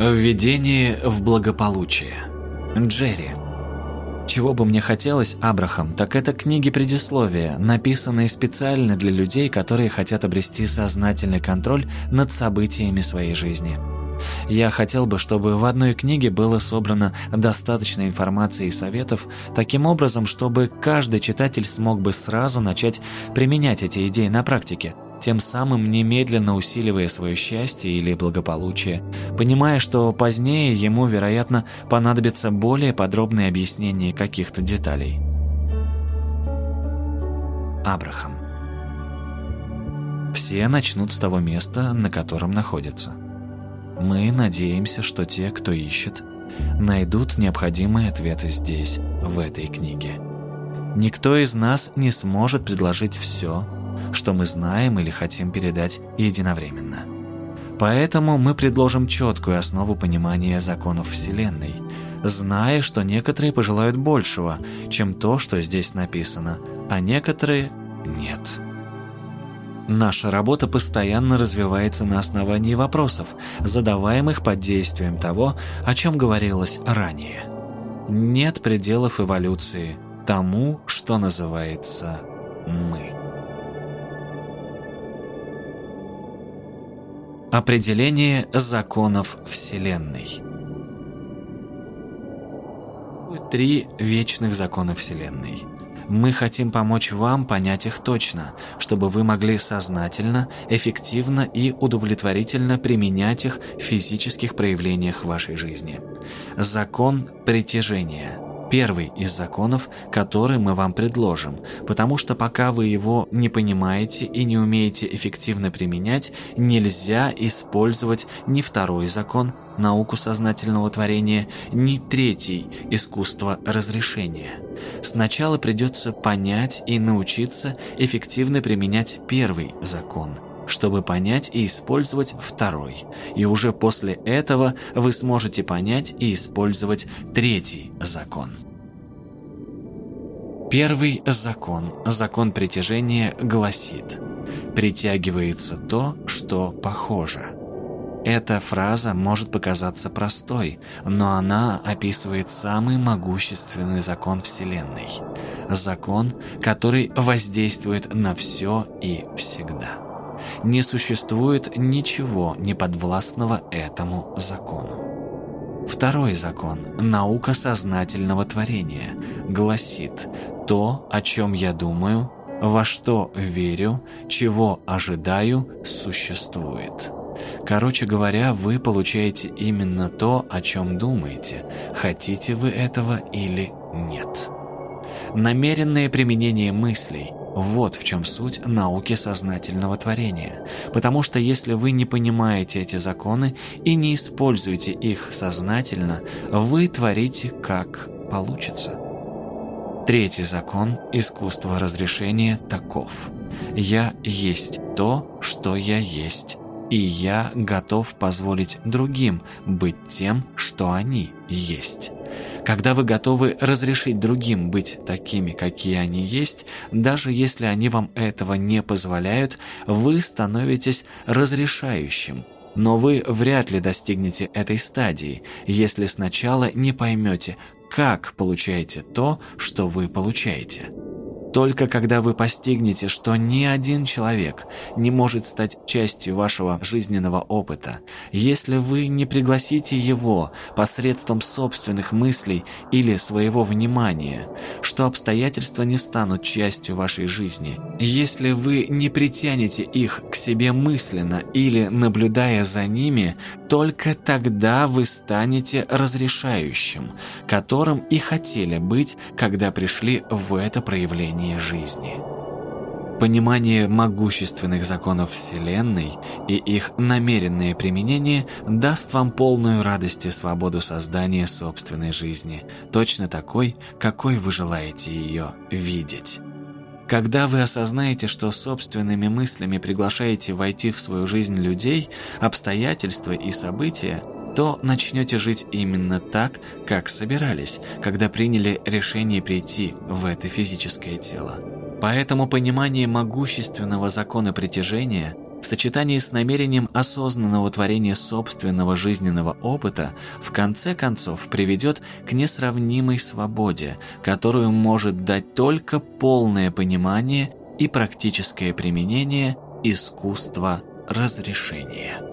Введение в благополучие. Джерри. Чего бы мне хотелось, Абрахам, так это книги предисловия, написанные специально для людей, которые хотят обрести сознательный контроль над событиями своей жизни. Я хотел бы, чтобы в одной книге было собрано достаточно информации и советов, таким образом, чтобы каждый читатель смог бы сразу начать применять эти идеи на практике – тем самым немедленно усиливая свое счастье или благополучие, понимая, что позднее ему, вероятно, понадобится более подробное объяснение каких-то деталей. Абрахам Все начнут с того места, на котором находятся. Мы надеемся, что те, кто ищет, найдут необходимые ответы здесь, в этой книге. Никто из нас не сможет предложить все, что мы знаем или хотим передать единовременно. Поэтому мы предложим четкую основу понимания законов Вселенной, зная, что некоторые пожелают большего, чем то, что здесь написано, а некоторые – нет. Наша работа постоянно развивается на основании вопросов, задаваемых под действием того, о чем говорилось ранее. Нет пределов эволюции тому, что называется «мы». Определение законов Вселенной. Три вечных закона Вселенной. Мы хотим помочь вам понять их точно, чтобы вы могли сознательно, эффективно и удовлетворительно применять их в физических проявлениях вашей жизни. Закон притяжения – первый из законов, который мы вам предложим, потому что пока вы его не понимаете и не умеете эффективно применять, нельзя использовать ни второй закон, науку сознательного творения, ни третий, искусство разрешения. Сначала придется понять и научиться эффективно применять первый закон – чтобы понять и использовать второй. И уже после этого вы сможете понять и использовать третий закон. Первый закон, закон притяжения, гласит «притягивается то, что похоже». Эта фраза может показаться простой, но она описывает самый могущественный закон Вселенной. Закон, который воздействует на все и всегда не существует ничего неподвластного этому закону. Второй закон, наука сознательного творения, гласит «то, о чем я думаю, во что верю, чего ожидаю, существует». Короче говоря, вы получаете именно то, о чем думаете, хотите вы этого или нет. Намеренное применение мыслей – вот в чем суть науки сознательного творения. Потому что если вы не понимаете эти законы и не используете их сознательно, вы творите как получится. Третий закон искусства разрешения таков. Я есть то, что я есть, и я готов позволить другим быть тем, что они есть когда вы готовы разрешить другим быть такими, какие они есть, даже если они вам этого не позволяют, вы становитесь разрешающим. Но вы вряд ли достигнете этой стадии, если сначала не поймете, как получаете то, что вы получаете. Только когда вы постигнете, что ни один человек не может стать частью вашего жизненного опыта, если вы не пригласите его посредством собственных мыслей или своего внимания, что обстоятельства не станут частью вашей жизни, если вы не притянете их к себе мысленно или наблюдая за ними, только тогда вы станете разрешающим, которым и хотели быть, когда пришли в это проявление жизни. Понимание могущественных законов Вселенной и их намеренное применение даст вам полную радость и свободу создания собственной жизни, точно такой, какой вы желаете ее видеть. Когда вы осознаете, что собственными мыслями приглашаете войти в свою жизнь людей, обстоятельства и события, то начнете жить именно так, как собирались, когда приняли решение прийти в это физическое тело. Поэтому понимание могущественного закона притяжения в сочетании с намерением осознанного творения собственного жизненного опыта в конце концов приведет к несравнимой свободе, которую может дать только полное понимание и практическое применение искусства разрешения.